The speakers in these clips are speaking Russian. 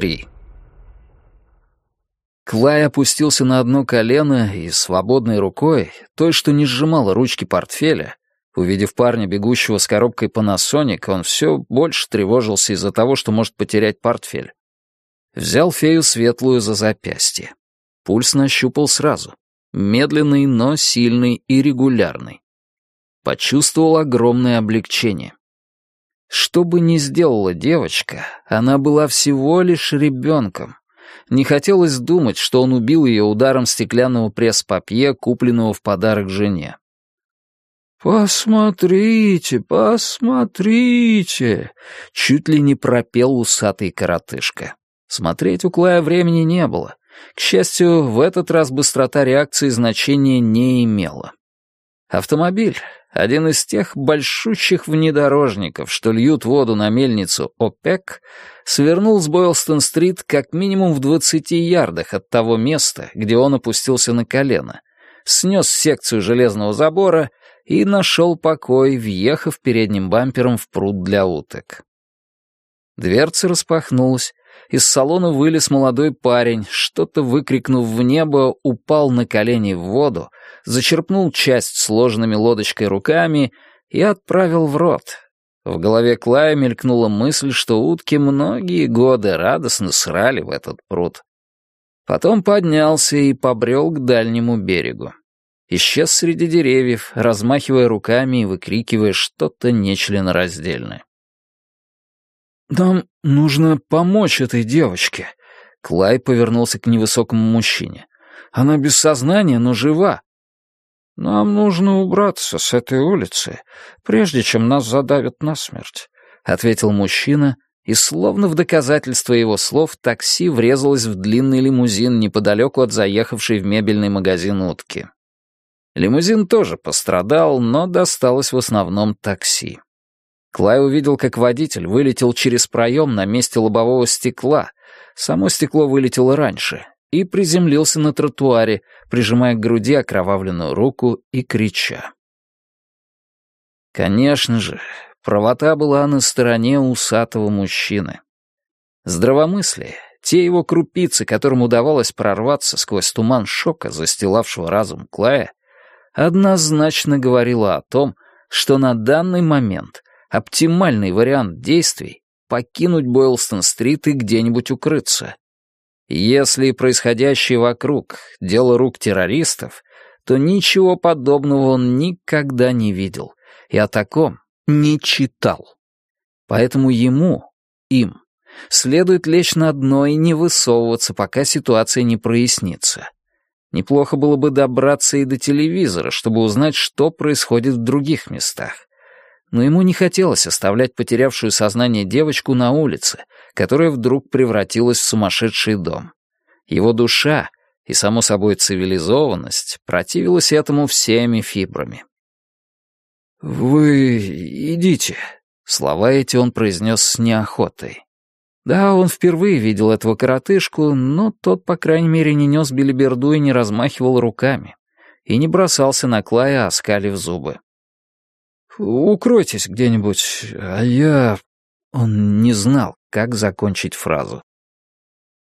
3. Клай опустился на одно колено и свободной рукой, той, что не сжимала ручки портфеля, увидев парня, бегущего с коробкой Panasonic, он все больше тревожился из-за того, что может потерять портфель. Взял фею светлую за запястье. Пульс нащупал сразу. Медленный, но сильный и регулярный. Почувствовал огромное облегчение. Что бы ни сделала девочка, она была всего лишь ребенком. Не хотелось думать, что он убил ее ударом стеклянного пресс-папье, купленного в подарок жене. «Посмотрите, посмотрите!» — чуть ли не пропел усатый коротышка. Смотреть у Клая времени не было. К счастью, в этот раз быстрота реакции значения не имела. Автомобиль — один из тех большущих внедорожников, что льют воду на мельницу ОПЕК, свернул с Бойлстон-стрит как минимум в двадцати ярдах от того места, где он опустился на колено, снес секцию железного забора и нашел покой, въехав передним бампером в пруд для уток. Дверца распахнулась, из салона вылез молодой парень, что-то выкрикнув в небо, упал на колени в воду, зачерпнул часть сложенными лодочкой руками и отправил в рот. В голове Клая мелькнула мысль, что утки многие годы радостно срали в этот пруд. Потом поднялся и побрел к дальнему берегу. Исчез среди деревьев, размахивая руками и выкрикивая что-то нечленораздельное. «Нам нужно помочь этой девочке», — Клай повернулся к невысокому мужчине. «Она без сознания, но жива». «Нам нужно убраться с этой улицы, прежде чем нас задавят насмерть», — ответил мужчина, и словно в доказательство его слов такси врезалось в длинный лимузин неподалеку от заехавшей в мебельный магазин утки. Лимузин тоже пострадал, но досталось в основном такси. Клай увидел, как водитель вылетел через проем на месте лобового стекла, само стекло вылетело раньше, и приземлился на тротуаре, прижимая к груди окровавленную руку и крича. Конечно же, правота была на стороне усатого мужчины. Здравомыслие, те его крупицы, которым удавалось прорваться сквозь туман шока, застилавшего разум Клая, однозначно говорило о том, что на данный момент оптимальный вариант действий — покинуть Бойлстон-стрит и где-нибудь укрыться. Если происходящее вокруг — дело рук террористов, то ничего подобного он никогда не видел и о таком не читал. Поэтому ему, им, следует лечь на дно и не высовываться, пока ситуация не прояснится. Неплохо было бы добраться и до телевизора, чтобы узнать, что происходит в других местах но ему не хотелось оставлять потерявшую сознание девочку на улице, которая вдруг превратилась в сумасшедший дом. Его душа и, само собой, цивилизованность противилась этому всеми фибрами. «Вы идите», — слова эти он произнес с неохотой. Да, он впервые видел этого коротышку, но тот, по крайней мере, не нес белиберду и не размахивал руками, и не бросался на Клая, оскалив зубы. Укройтесь где-нибудь, а я...» Он не знал, как закончить фразу.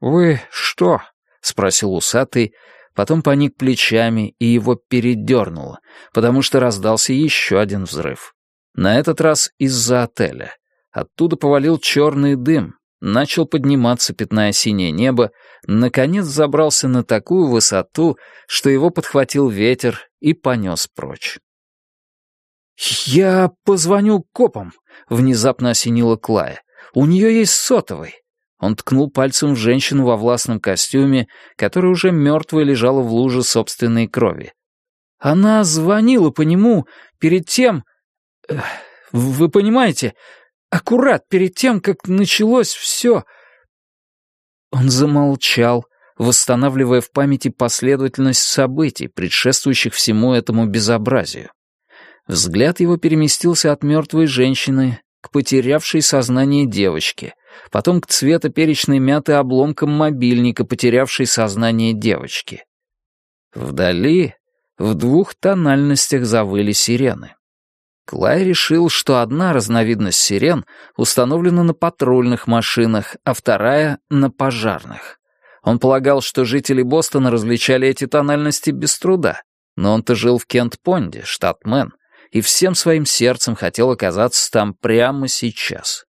«Вы что?» — спросил усатый, потом поник плечами, и его передернуло, потому что раздался еще один взрыв. На этот раз из-за отеля. Оттуда повалил черный дым, начал подниматься, пятная синее небо, наконец забрался на такую высоту, что его подхватил ветер и понес прочь. «Я позвоню копам», — внезапно осенила Клая. «У нее есть сотовый». Он ткнул пальцем в женщину во властном костюме, которая уже мертвая лежала в луже собственной крови. «Она звонила по нему перед тем... Вы понимаете, аккурат перед тем, как началось все...» Он замолчал, восстанавливая в памяти последовательность событий, предшествующих всему этому безобразию. Взгляд его переместился от мертвой женщины к потерявшей сознание девочке, потом к цветоперечной мяты обломкам мобильника, потерявшей сознание девочки. Вдали в двух тональностях завыли сирены. Клай решил, что одна разновидность сирен установлена на патрульных машинах, а вторая — на пожарных. Он полагал, что жители Бостона различали эти тональности без труда, но он-то жил в Кент-Понде, штат Мэн, и всем своим сердцем хотел оказаться там прямо сейчас.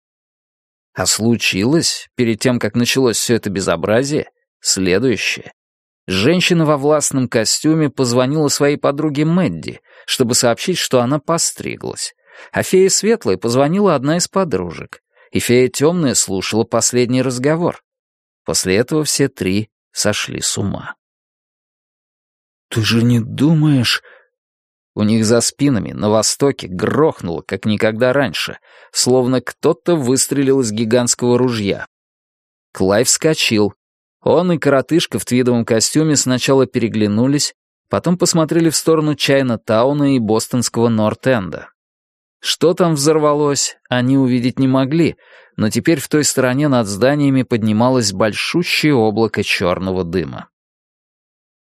А случилось, перед тем, как началось все это безобразие, следующее. Женщина во властном костюме позвонила своей подруге Мэдди, чтобы сообщить, что она постриглась. А фея светлая позвонила одна из подружек, и фея темная слушала последний разговор. После этого все три сошли с ума. «Ты же не думаешь...» У них за спинами, на востоке, грохнуло, как никогда раньше, словно кто-то выстрелил из гигантского ружья. Клай вскочил. Он и коротышка в твидовом костюме сначала переглянулись, потом посмотрели в сторону Чайна-тауна и бостонского Норт-Энда. Что там взорвалось, они увидеть не могли, но теперь в той стороне над зданиями поднималось большущее облако черного дыма.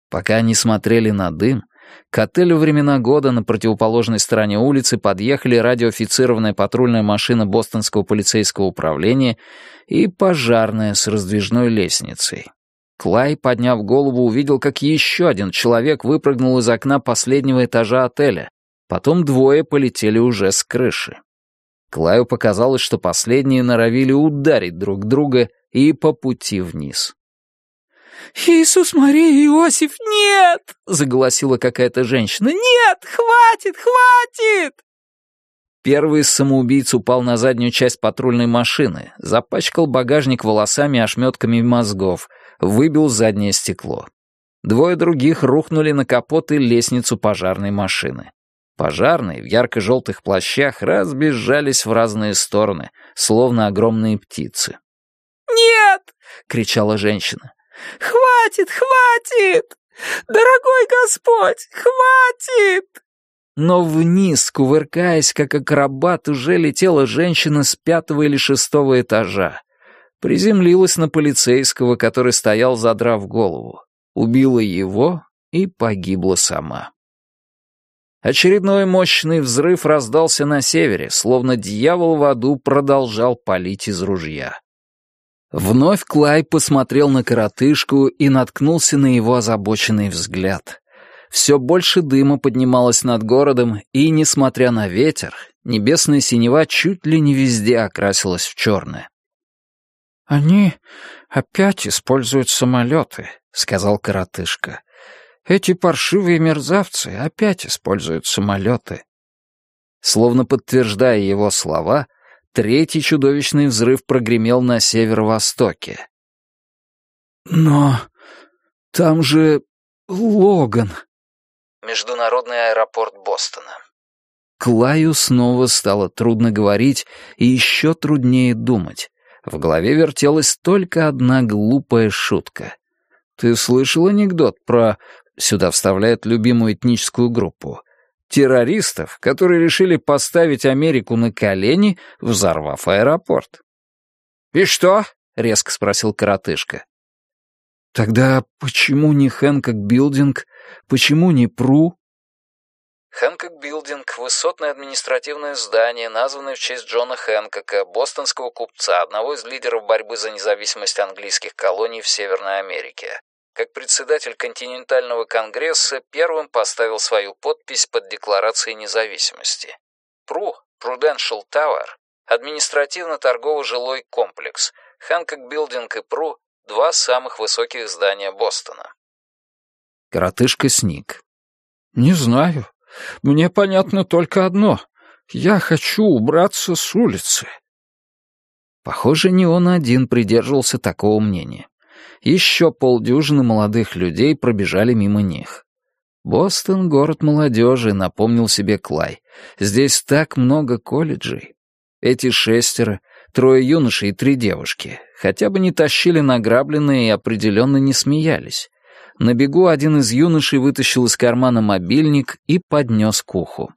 Пока они смотрели на дым, к отелю «Времена года» на противоположной стороне улицы подъехали радиоофицированная патрульная машина Бостонского полицейского управления и пожарная с раздвижной лестницей. Клай, подняв голову, увидел, как еще один человек выпрыгнул из окна последнего этажа отеля. Потом двое полетели уже с крыши. Клаю показалось, что последние норовили ударить друг друга и по пути вниз. «Иисус, Мария, Иосиф, нет!» — заголосила какая-то женщина. «Нет, хватит, хватит!» Первый самоубийц упал на заднюю часть патрульной машины, запачкал багажник волосами и ошметками мозгов, выбил заднее стекло. Двое других рухнули на капот и лестницу пожарной машины. Пожарные в ярко-желтых плащах разбежались в разные стороны, словно огромные птицы. «Нет!» — кричала женщина. «Хватит, хватит! Дорогой Господь, хватит!» Но вниз, кувыркаясь, как акробат, уже летела женщина с пятого или шестого этажа. Приземлилась на полицейского, который стоял, задрав голову. Убила его и погибла сама. Очередной мощный взрыв раздался на севере, словно дьявол в аду продолжал палить из ружья. Вновь Клай посмотрел на коротышку и наткнулся на его озабоченный взгляд. Все больше дыма поднималось над городом, и, несмотря на ветер, небесная синева чуть ли не везде окрасилась в черное. «Они опять используют самолеты», — сказал коротышка. «Эти паршивые мерзавцы опять используют самолеты». Словно подтверждая его слова, — Третий чудовищный взрыв прогремел на северо-востоке. «Но там же Логан». Международный аэропорт Бостона. Клаю снова стало трудно говорить и еще труднее думать. В голове вертелась только одна глупая шутка. «Ты слышал анекдот про...» Сюда вставляют любимую этническую группу террористов, которые решили поставить Америку на колени, взорвав аэропорт. «И что?» — резко спросил коротышка. «Тогда почему не Хэнкок Билдинг? Почему не ПРУ?» Хэнкок Билдинг — высотное административное здание, названное в честь Джона Хэнкока, бостонского купца, одного из лидеров борьбы за независимость английских колоний в Северной Америке как председатель континентального конгресса первым поставил свою подпись под Декларацией независимости. ПРУ, Prudential Tower, административно-торгово-жилой комплекс, Хэнкок Билдинг и ПРУ – два самых высоких здания Бостона. Коротышка сник. «Не знаю. Мне понятно только одно. Я хочу убраться с улицы». Похоже, не он один придерживался такого мнения еще полдюжины молодых людей пробежали мимо них. «Бостон — город молодежи», — напомнил себе Клай. «Здесь так много колледжей. Эти шестеро, трое юношей и три девушки, хотя бы не тащили награбленные и определенно не смеялись. На бегу один из юношей вытащил из кармана мобильник и поднес к уху.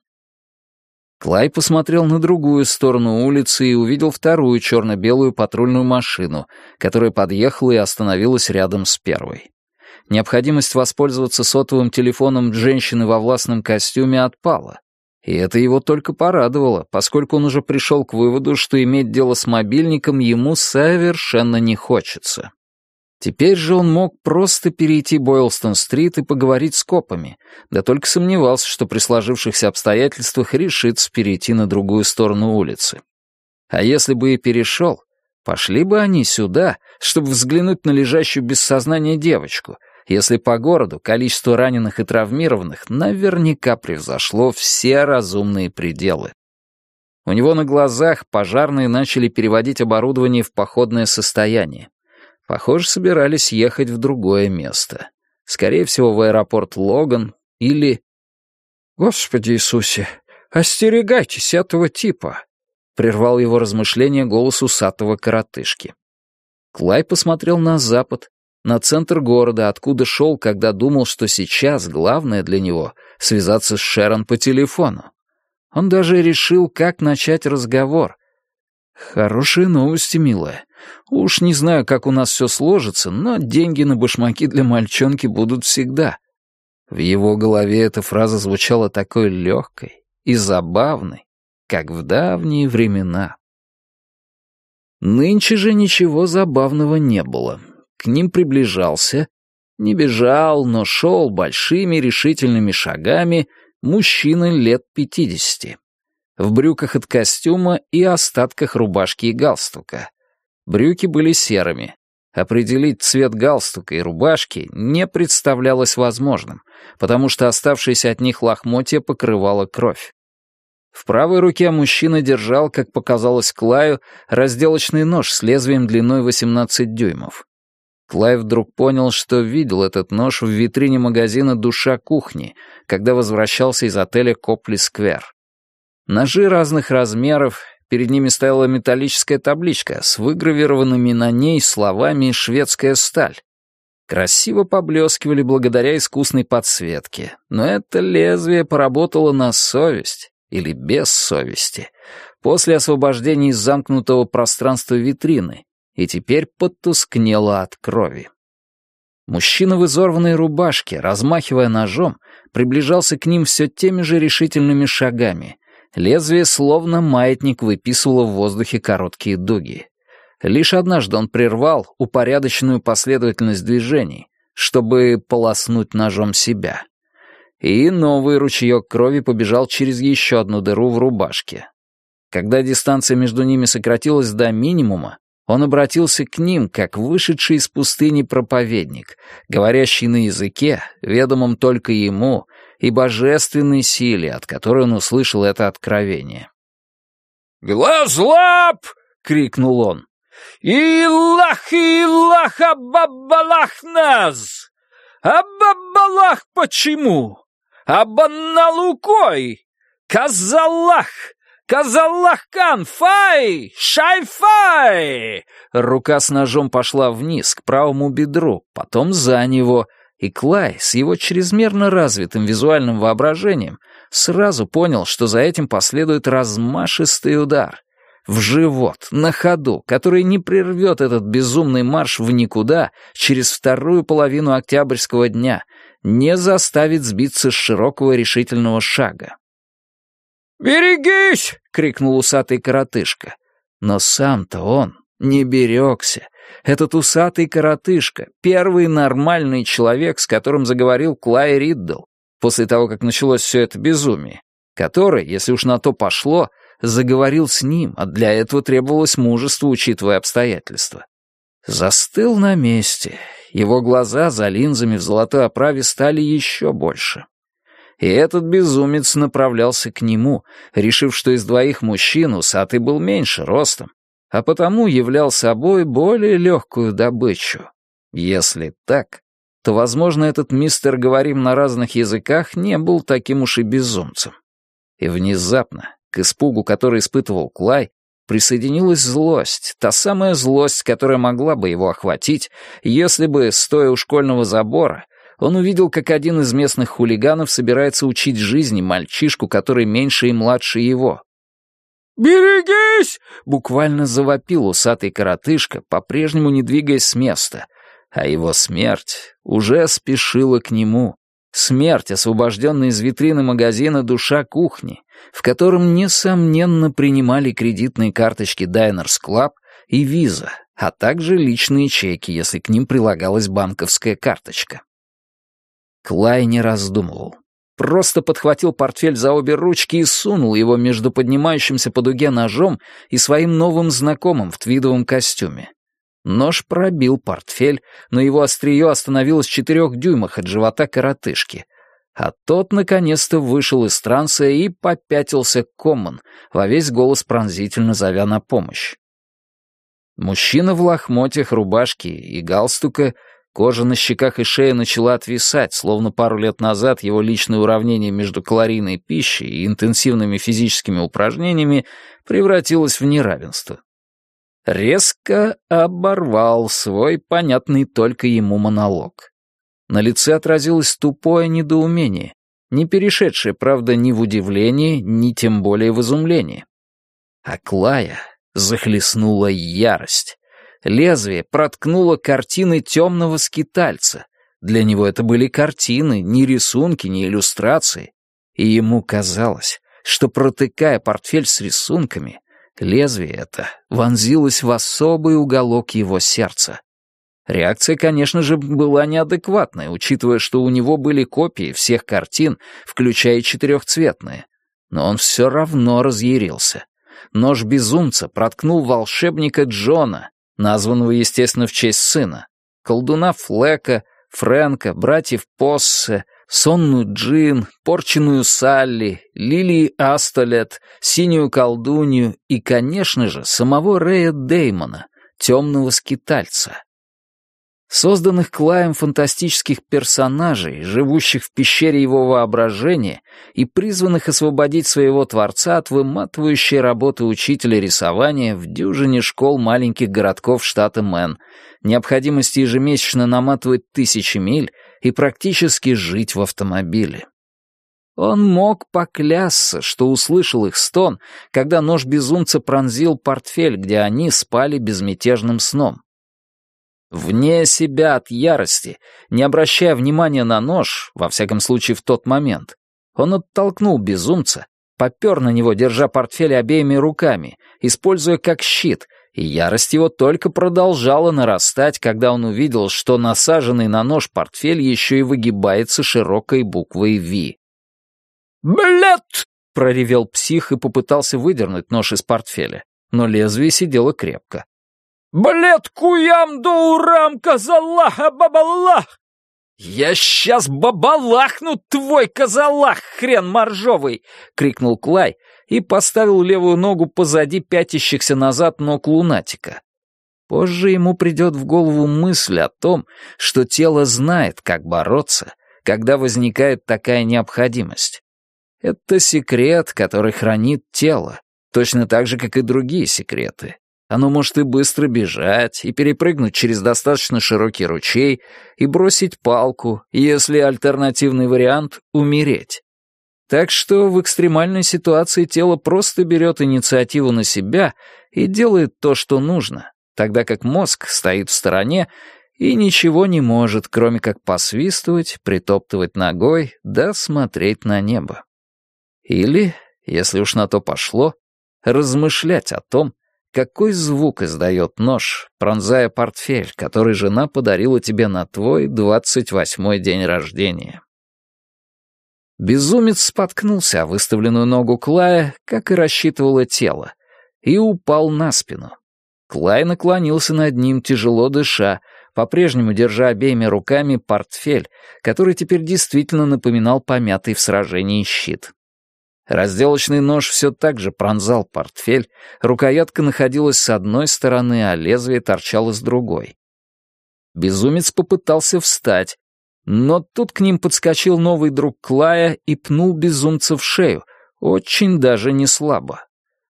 Клай посмотрел на другую сторону улицы и увидел вторую черно-белую патрульную машину, которая подъехала и остановилась рядом с первой. Необходимость воспользоваться сотовым телефоном женщины во властном костюме отпала. И это его только порадовало, поскольку он уже пришел к выводу, что иметь дело с мобильником ему совершенно не хочется. Теперь же он мог просто перейти Бойлстон-стрит и поговорить с копами, да только сомневался, что при сложившихся обстоятельствах решится перейти на другую сторону улицы. А если бы и перешел, пошли бы они сюда, чтобы взглянуть на лежащую без сознания девочку, если по городу количество раненых и травмированных наверняка превзошло все разумные пределы. У него на глазах пожарные начали переводить оборудование в походное состояние. Похоже, собирались ехать в другое место. Скорее всего, в аэропорт Логан или... «Господи Иисусе, остерегайтесь этого типа!» — прервал его размышления голос усатого коротышки. Клай посмотрел на запад, на центр города, откуда шел, когда думал, что сейчас главное для него — связаться с Шерон по телефону. Он даже решил, как начать разговор. «Хорошие новости, милая. Уж не знаю, как у нас все сложится, но деньги на башмаки для мальчонки будут всегда». В его голове эта фраза звучала такой легкой и забавной, как в давние времена. Нынче же ничего забавного не было. К ним приближался, не бежал, но шел большими решительными шагами мужчина лет пятидесяти. В брюках от костюма и остатках рубашки и галстука. Брюки были серыми. Определить цвет галстука и рубашки не представлялось возможным, потому что оставшиеся от них лохмотья покрывала кровь. В правой руке мужчина держал, как показалось Клаю, разделочный нож с лезвием длиной 18 дюймов. Клай вдруг понял, что видел этот нож в витрине магазина «Душа кухни», когда возвращался из отеля «Копли-сквер». Ножи разных размеров, перед ними стояла металлическая табличка с выгравированными на ней словами «шведская сталь». Красиво поблескивали благодаря искусной подсветке, но это лезвие поработало на совесть или без совести, после освобождения из замкнутого пространства витрины, и теперь потускнело от крови. Мужчина в изорванной рубашке, размахивая ножом, приближался к ним все теми же решительными шагами. Лезвие, словно маятник, выписывало в воздухе короткие дуги. Лишь однажды он прервал упорядоченную последовательность движений, чтобы полоснуть ножом себя и новый ручеек крови побежал через еще одну дыру в рубашке. Когда дистанция между ними сократилась до минимума, он обратился к ним, как вышедший из пустыни проповедник, говорящий на языке, ведомом только ему, и божественной силе, от которой он услышал это откровение. «Глазлап!» — крикнул он. «Илах, Илах, Абабалах нас! Абабалах почему? Абанналукой! Казалах! Казалахкан! Фай! Шай-фай!» Рука с ножом пошла вниз, к правому бедру, потом за него, и Клай с его чрезмерно развитым визуальным воображением сразу понял, что за этим последует размашистый удар. В живот, на ходу, который не прервет этот безумный марш в никуда через вторую половину октябрьского дня — не заставит сбиться с широкого решительного шага. «Берегись!» — крикнул усатый коротышка. Но сам-то он не берегся. Этот усатый коротышка — первый нормальный человек, с которым заговорил Клай Риддл, после того, как началось все это безумие, который, если уж на то пошло, заговорил с ним, а для этого требовалось мужество, учитывая обстоятельства. Застыл на месте его глаза за линзами в золотой оправе стали еще больше. И этот безумец направлялся к нему, решив, что из двоих мужчин усатый был меньше ростом, а потому являл собой более легкую добычу. Если так, то, возможно, этот мистер «говорим на разных языках» не был таким уж и безумцем. И внезапно, к испугу, который испытывал Клай, присоединилась злость, та самая злость, которая могла бы его охватить, если бы, стоя у школьного забора, он увидел, как один из местных хулиганов собирается учить жизни мальчишку, который меньше и младше его. «Берегись!» — буквально завопил усатый коротышка, по-прежнему не двигаясь с места, а его смерть уже спешила к нему. Смерть, освобожденная из витрины магазина «Душа кухни», в котором, несомненно, принимали кредитные карточки Diners Club и Visa, а также личные чеки, если к ним прилагалась банковская карточка. Клай не раздумывал. Просто подхватил портфель за обе ручки и сунул его между поднимающимся по дуге ножом и своим новым знакомым в твидовом костюме. Нож пробил портфель, но его острие остановилось в четырех дюймах от живота коротышки. А тот наконец-то вышел из транса и попятился к Коммон, во весь голос пронзительно зовя на помощь. Мужчина в лохмотьях, рубашке и галстука, кожа на щеках и шее начала отвисать, словно пару лет назад его личное уравнение между калорийной пищей и интенсивными физическими упражнениями превратилось в неравенство резко оборвал свой понятный только ему монолог. На лице отразилось тупое недоумение, не перешедшее, правда, ни в удивление, ни тем более в изумление. А Клая захлестнула ярость. Лезвие проткнуло картины темного скитальца. Для него это были картины, ни рисунки, ни иллюстрации. И ему казалось, что, протыкая портфель с рисунками, Лезвие это вонзилось в особый уголок его сердца. Реакция, конечно же, была неадекватной, учитывая, что у него были копии всех картин, включая четырехцветные. Но он все равно разъярился. Нож безумца проткнул волшебника Джона, названного, естественно, в честь сына, колдуна Флека, Фрэнка, братьев Поссе, сонную Джин, порченную Салли, Лилии Астолет, синюю колдунью и, конечно же, самого Рэя Деймона, темного скитальца. Созданных Клаем фантастических персонажей, живущих в пещере его воображения и призванных освободить своего творца от выматывающей работы учителя рисования в дюжине школ маленьких городков штата Мэн, необходимости ежемесячно наматывать тысячи миль и практически жить в автомобиле. Он мог поклясться, что услышал их стон, когда нож безумца пронзил портфель, где они спали безмятежным сном. Вне себя от ярости, не обращая внимания на нож, во всяком случае в тот момент, он оттолкнул безумца, попер на него, держа портфель обеими руками, используя как щит, и ярость его только продолжала нарастать, когда он увидел, что насаженный на нож портфель еще и выгибается широкой буквой «Ви». «Блядь!» — проревел псих и попытался выдернуть нож из портфеля, но лезвие сидело крепко. «Блядь, куям до урам, казалаха бабалах!» «Я сейчас бабалахну твой казалах, хрен моржовый!» — крикнул Клай и поставил левую ногу позади пятящихся назад ног лунатика. Позже ему придет в голову мысль о том, что тело знает, как бороться, когда возникает такая необходимость. Это секрет, который хранит тело, точно так же, как и другие секреты. Оно может и быстро бежать, и перепрыгнуть через достаточно широкий ручей, и бросить палку, если альтернативный вариант — умереть. Так что в экстремальной ситуации тело просто берет инициативу на себя и делает то, что нужно, тогда как мозг стоит в стороне и ничего не может, кроме как посвистывать, притоптывать ногой да смотреть на небо. Или, если уж на то пошло, размышлять о том, какой звук издает нож, пронзая портфель, который жена подарила тебе на твой двадцать восьмой день рождения? Безумец споткнулся о выставленную ногу Клая, как и рассчитывало тело, и упал на спину. Клай наклонился над ним, тяжело дыша, по-прежнему держа обеими руками портфель, который теперь действительно напоминал помятый в сражении щит. Разделочный нож все так же пронзал портфель, рукоятка находилась с одной стороны, а лезвие торчало с другой. Безумец попытался встать, но тут к ним подскочил новый друг Клая и пнул безумца в шею, очень даже не слабо.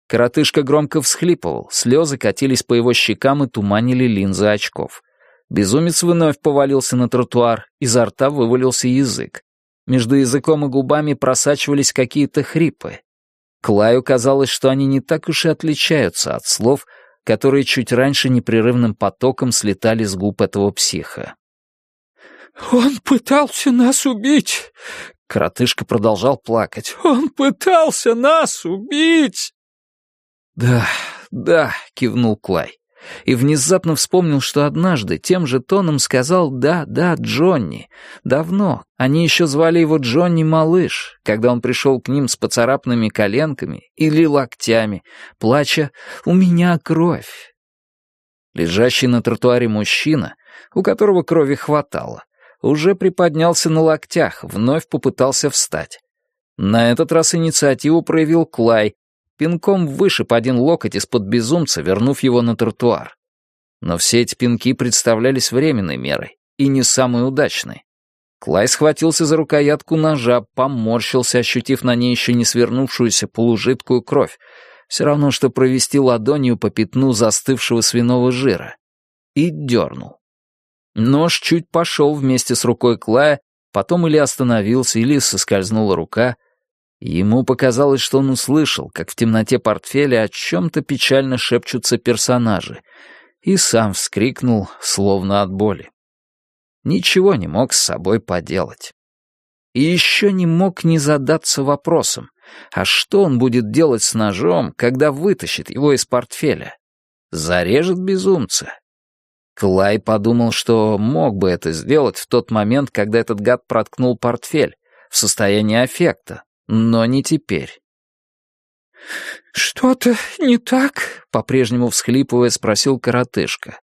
Коротышка громко всхлипывал, слезы катились по его щекам и туманили линзы очков. Безумец вновь повалился на тротуар, изо рта вывалился язык. Между языком и губами просачивались какие-то хрипы. Клаю казалось, что они не так уж и отличаются от слов, которые чуть раньше непрерывным потоком слетали с губ этого психа. «Он пытался нас убить! Коротышка продолжал плакать. «Он пытался нас убить!» «Да, да», — кивнул Клай. И внезапно вспомнил, что однажды тем же тоном сказал «да, да, Джонни». Давно. Они еще звали его Джонни Малыш, когда он пришел к ним с поцарапанными коленками или локтями, плача «у меня кровь». Лежащий на тротуаре мужчина, у которого крови хватало, уже приподнялся на локтях, вновь попытался встать. На этот раз инициативу проявил Клай, пинком вышиб один локоть из-под безумца, вернув его на тротуар. Но все эти пинки представлялись временной мерой и не самой удачной. Клай схватился за рукоятку ножа, поморщился, ощутив на ней еще не свернувшуюся полужидкую кровь, все равно, что провести ладонью по пятну застывшего свиного жира, и дернул. Нож чуть пошел вместе с рукой Клая, потом или остановился, или соскользнула рука. Ему показалось, что он услышал, как в темноте портфеля о чем-то печально шепчутся персонажи, и сам вскрикнул, словно от боли. Ничего не мог с собой поделать. И еще не мог не задаться вопросом, а что он будет делать с ножом, когда вытащит его из портфеля? Зарежет безумца Клай подумал, что мог бы это сделать в тот момент, когда этот гад проткнул портфель, в состоянии аффекта, но не теперь. «Что-то не так?» — по-прежнему всхлипывая спросил коротышка.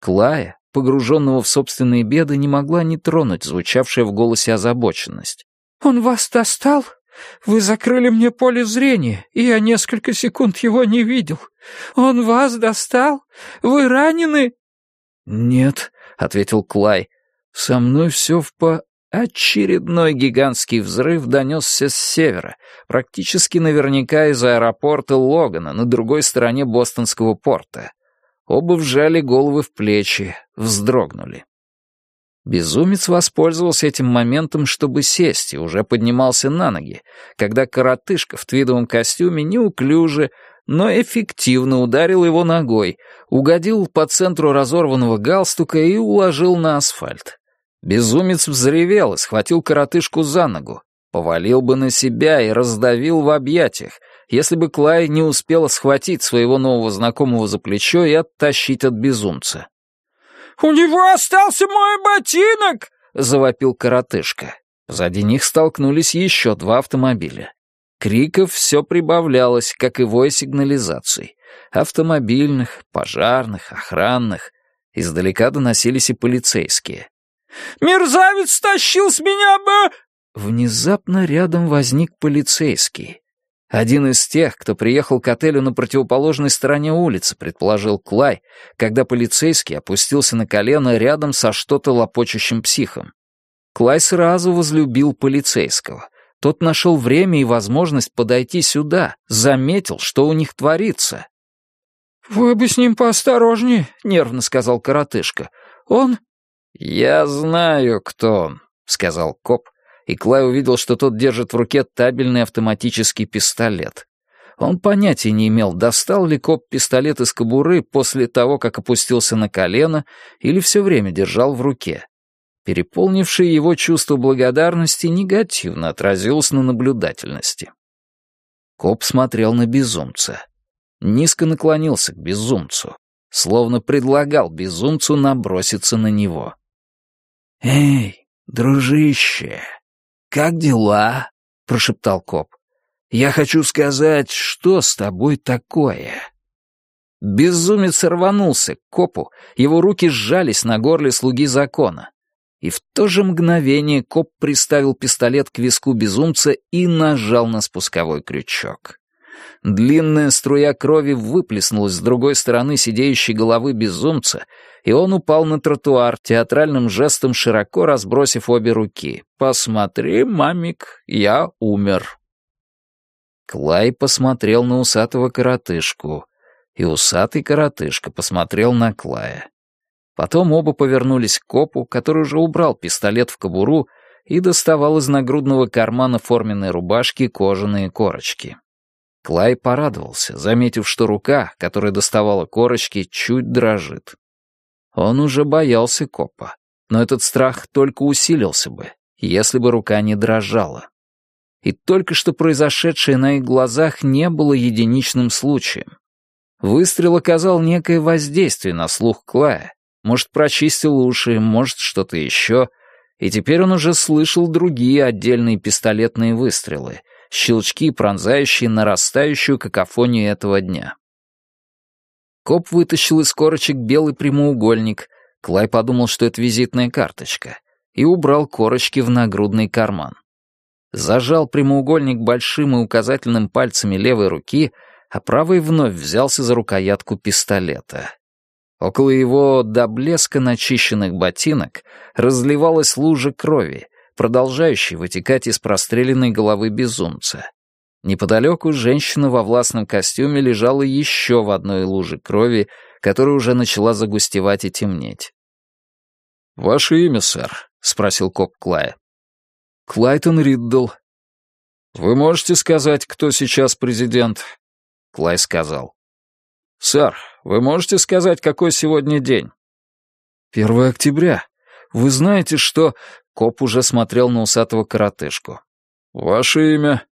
Клая, погруженного в собственные беды, не могла не тронуть звучавшая в голосе озабоченность. «Он вас достал? Вы закрыли мне поле зрения, и я несколько секунд его не видел. Он вас достал? Вы ранены?» «Нет», — ответил Клай, — «со мной все в по...» Очередной гигантский взрыв донесся с севера, практически наверняка из аэропорта Логана на другой стороне бостонского порта. Оба вжали головы в плечи, вздрогнули. Безумец воспользовался этим моментом, чтобы сесть, и уже поднимался на ноги, когда коротышка в твидовом костюме неуклюже, но эффективно ударил его ногой, угодил по центру разорванного галстука и уложил на асфальт. Безумец взревел и схватил коротышку за ногу, повалил бы на себя и раздавил в объятиях, если бы Клай не успела схватить своего нового знакомого за плечо и оттащить от безумца. «У него остался мой ботинок!» — завопил коротышка. Позади них столкнулись еще два автомобиля. Криков все прибавлялось, как и вой сигнализаций. Автомобильных, пожарных, охранных. Издалека доносились и полицейские. «Мерзавец тащил с меня бы...» Внезапно рядом возник полицейский. Один из тех, кто приехал к отелю на противоположной стороне улицы, предположил Клай, когда полицейский опустился на колено рядом со что-то лопочущим психом. Клай сразу возлюбил полицейского. Тот нашел время и возможность подойти сюда, заметил, что у них творится. «Вы бы с ним поосторожнее», — нервно сказал коротышка. «Он...» «Я знаю, кто он», — сказал коп, и Клай увидел, что тот держит в руке табельный автоматический пистолет. Он понятия не имел, достал ли коп пистолет из кобуры после того, как опустился на колено, или все время держал в руке. Переполнившее его чувство благодарности негативно отразилось на наблюдательности. Коп смотрел на безумца. Низко наклонился к безумцу, словно предлагал безумцу наброситься на него. «Эй, дружище, как дела?» — прошептал коп. «Я хочу сказать, что с тобой такое?» Безумец рванулся к копу, его руки сжались на горле слуги закона и в то же мгновение коп приставил пистолет к виску безумца и нажал на спусковой крючок. Длинная струя крови выплеснулась с другой стороны сидеющей головы безумца, и он упал на тротуар, театральным жестом широко разбросив обе руки. «Посмотри, мамик, я умер». Клай посмотрел на усатого коротышку, и усатый коротышка посмотрел на Клая. Потом оба повернулись к копу, который уже убрал пистолет в кобуру и доставал из нагрудного кармана форменной рубашки кожаные корочки. Клай порадовался, заметив, что рука, которая доставала корочки, чуть дрожит. Он уже боялся копа, но этот страх только усилился бы, если бы рука не дрожала. И только что произошедшее на их глазах не было единичным случаем. Выстрел оказал некое воздействие на слух Клая. Может, прочистил уши, может, что-то еще. И теперь он уже слышал другие отдельные пистолетные выстрелы, щелчки, пронзающие нарастающую какофонию этого дня. Коп вытащил из корочек белый прямоугольник. Клай подумал, что это визитная карточка, и убрал корочки в нагрудный карман. Зажал прямоугольник большим и указательным пальцами левой руки, а правый вновь взялся за рукоятку пистолета. Около его до блеска начищенных ботинок разливалась лужа крови, продолжающей вытекать из простреленной головы безумца. Неподалеку женщина во властном костюме лежала еще в одной луже крови, которая уже начала загустевать и темнеть. «Ваше имя, сэр?» — спросил коп Клая. «Клайтон Риддл». «Вы можете сказать, кто сейчас президент?» Клай сказал. «Сэр, вы можете сказать, какой сегодня день?» «Первое октября. Вы знаете, что...» Коп уже смотрел на усатого коротышку. «Ваше имя?»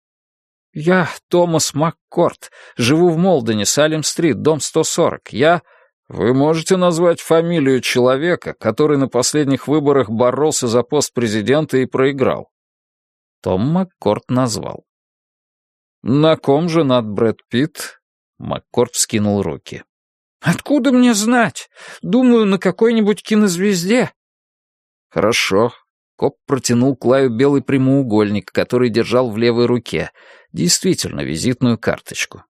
«Я Томас Маккорт. Живу в Молдене, Салем-стрит, дом 140. Я...» «Вы можете назвать фамилию человека, который на последних выборах боролся за пост президента и проиграл?» Том Маккорт назвал. «На ком же над Брэд Питт?» Маккорт вскинул руки. «Откуда мне знать? Думаю, на какой-нибудь кинозвезде». «Хорошо». Коп протянул Клаю белый прямоугольник, который держал в левой руке, Действительно, визитную карточку.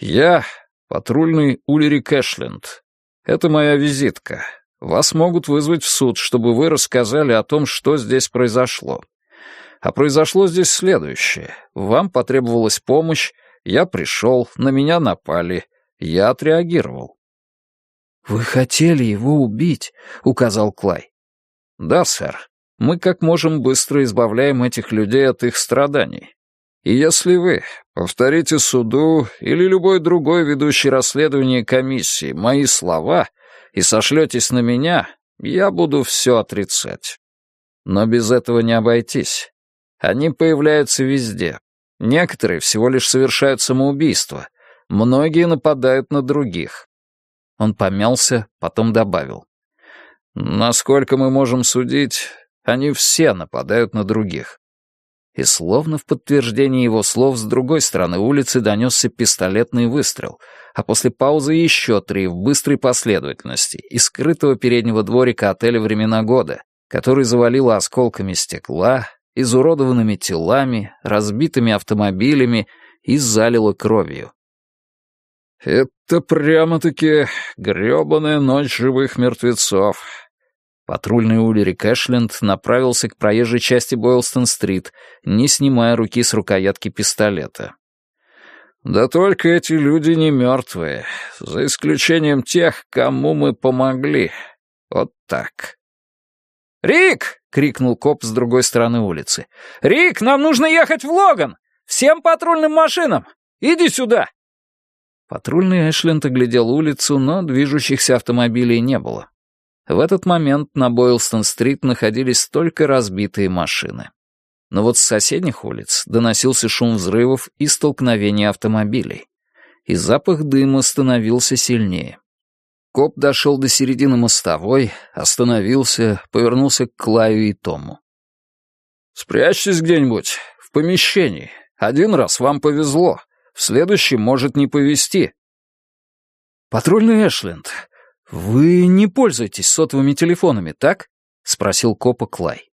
«Я — патрульный Улерик Эшленд. Это моя визитка. Вас могут вызвать в суд, чтобы вы рассказали о том, что здесь произошло. А произошло здесь следующее. Вам потребовалась помощь, я пришел, на меня напали, я отреагировал». «Вы хотели его убить», — указал Клай. «Да, сэр. Мы как можем быстро избавляем этих людей от их страданий. И если вы повторите суду или любой другой ведущий расследование комиссии мои слова и сошлетесь на меня, я буду все отрицать. Но без этого не обойтись. Они появляются везде. Некоторые всего лишь совершают самоубийство. Многие нападают на других. Он помялся, потом добавил. Насколько мы можем судить, они все нападают на других и словно в подтверждение его слов с другой стороны улицы донесся пистолетный выстрел, а после паузы еще три в быстрой последовательности из скрытого переднего дворика отеля «Времена года», который завалило осколками стекла, изуродованными телами, разбитыми автомобилями и залило кровью. «Это прямо-таки грёбаная ночь живых мертвецов», Патрульный Улерик Эшленд направился к проезжей части Бойлстон-стрит, не снимая руки с рукоятки пистолета. «Да только эти люди не мертвые, за исключением тех, кому мы помогли. Вот так». «Рик!» — крикнул коп с другой стороны улицы. «Рик, нам нужно ехать в Логан! Всем патрульным машинам! Иди сюда!» Патрульный Эшленд оглядел улицу, но движущихся автомобилей не было. В этот момент на Бойлстон-стрит находились только разбитые машины. Но вот с соседних улиц доносился шум взрывов и столкновения автомобилей. И запах дыма становился сильнее. Коп дошел до середины мостовой, остановился, повернулся к Клаю и Тому. «Спрячьтесь где-нибудь, в помещении. Один раз вам повезло, в следующий может не повезти». «Патрульный Эшленд, «Вы не пользуетесь сотовыми телефонами, так?» — спросил копа Клай.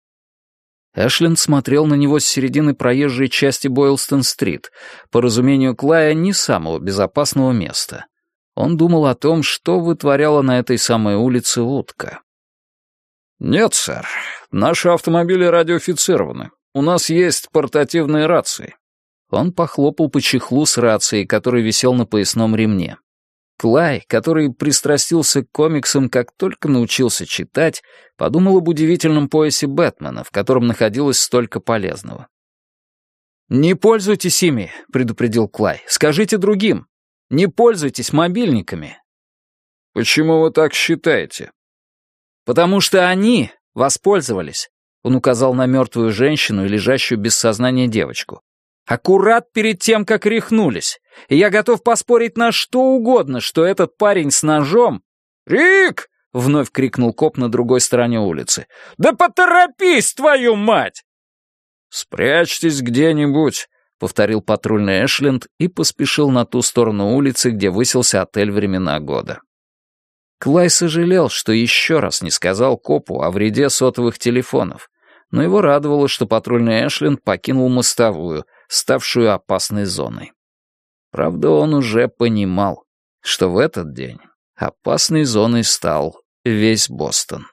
Эшленд смотрел на него с середины проезжей части Бойлстон-стрит, по разумению Клая, не самого безопасного места. Он думал о том, что вытворяла на этой самой улице утка. «Нет, сэр. Наши автомобили радиофицированы. У нас есть портативные рации». Он похлопал по чехлу с рацией, который висел на поясном ремне. Клай, который пристрастился к комиксам, как только научился читать, подумал об удивительном поясе Бэтмена, в котором находилось столько полезного. «Не пользуйтесь ими», — предупредил Клай. «Скажите другим. Не пользуйтесь мобильниками». «Почему вы так считаете?» «Потому что они воспользовались. он указал на мертвую женщину и лежащую без сознания девочку. Аккурат перед тем, как рехнулись. И я готов поспорить на что угодно, что этот парень с ножом... «Рик!» — вновь крикнул коп на другой стороне улицы. «Да поторопись, твою мать!» «Спрячьтесь где-нибудь», — повторил патрульный Эшленд и поспешил на ту сторону улицы, где высился отель «Времена года». Клай сожалел, что еще раз не сказал копу о вреде сотовых телефонов, но его радовало, что патрульный Эшленд покинул мостовую, ставшую опасной зоной. Правда, он уже понимал, что в этот день опасной зоной стал весь Бостон.